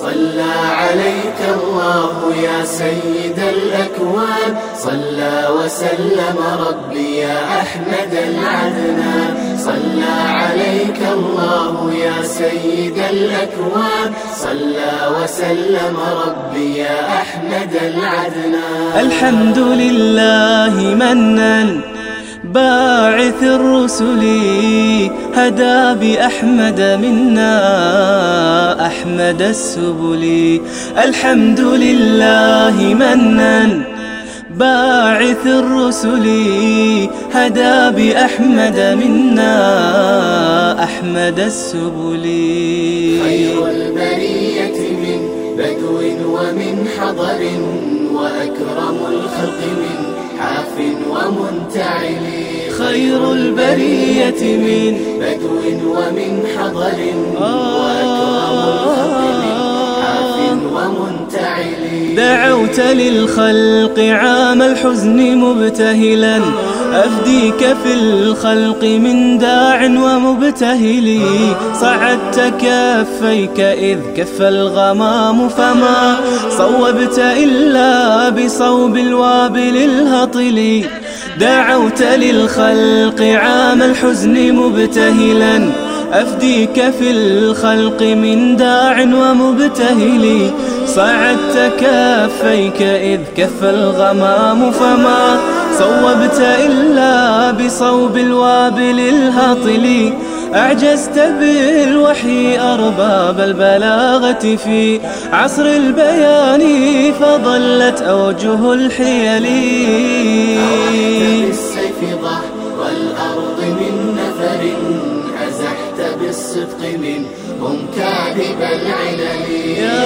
صلى عليك الله يا سيد الأكوان. صلى وسلم ربي يا أحمد العدنان. صلى عليك الله يا سيد الأكوان. صلى وسلم ربي يا أحمد العدنان. الحمد لله منا. باعث الرسل هدى بأحمد منا أحمد السبل. الحمد لله منا. باعث الرسل هدى بأحمد منا أحمد السبل. خير البرية من بدو ومن حضر وأكرم الخلق من حاف ومنتعل خير البرية من بدو ومن حضر وأكرم الخلق من حاف ومنتعل. دعوت للخلق عام الحزن مبتهلا. أفديك في الخلق من داع ومبتهل. صعدت كفيك إذ كف الغمام فما صوبت إلا بصوب الوابل الهطل. دعوت للخلق عام الحزن مبتهلا. أفديك في الخلق من داع ومبتهل. صعدت كفيك إذ كف الغمام فما صوبت إلا بصوب الوابل الهطل أعجزت بالوحي أرباب البلاغة في عصر البيان فظلت أوجه الحيل. بالسيف ضح والأرض من نفر أزحت بالصدق منهم كاذب العلل.